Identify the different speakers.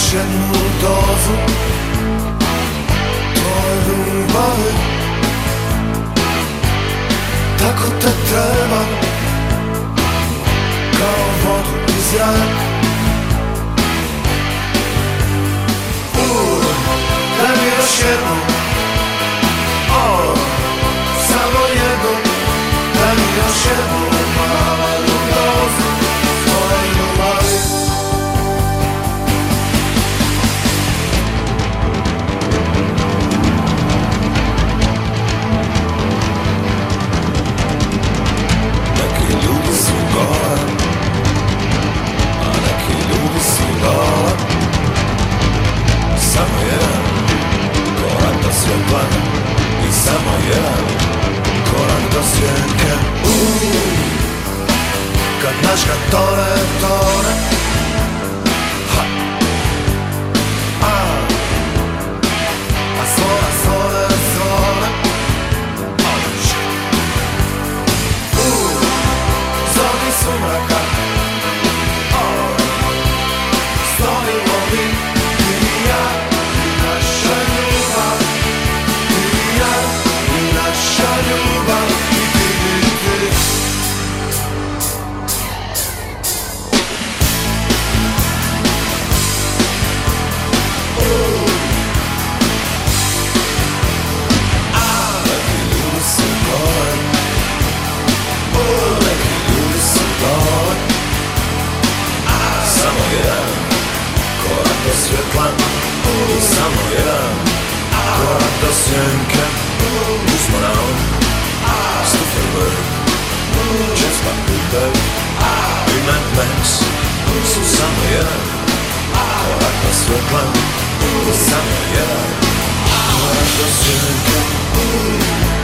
Speaker 1: przyszedł mu To był Tak o te treba Kao wodu i zrak Ur, lepiej osiedlu O, samo jego Lepiej osiedlu Toda piosenkę. Guzmana Stoffelberg Jeff Van Gulberg I Mad Max Susanna ja Agnes Wickman Susanna ja Agnes Wickman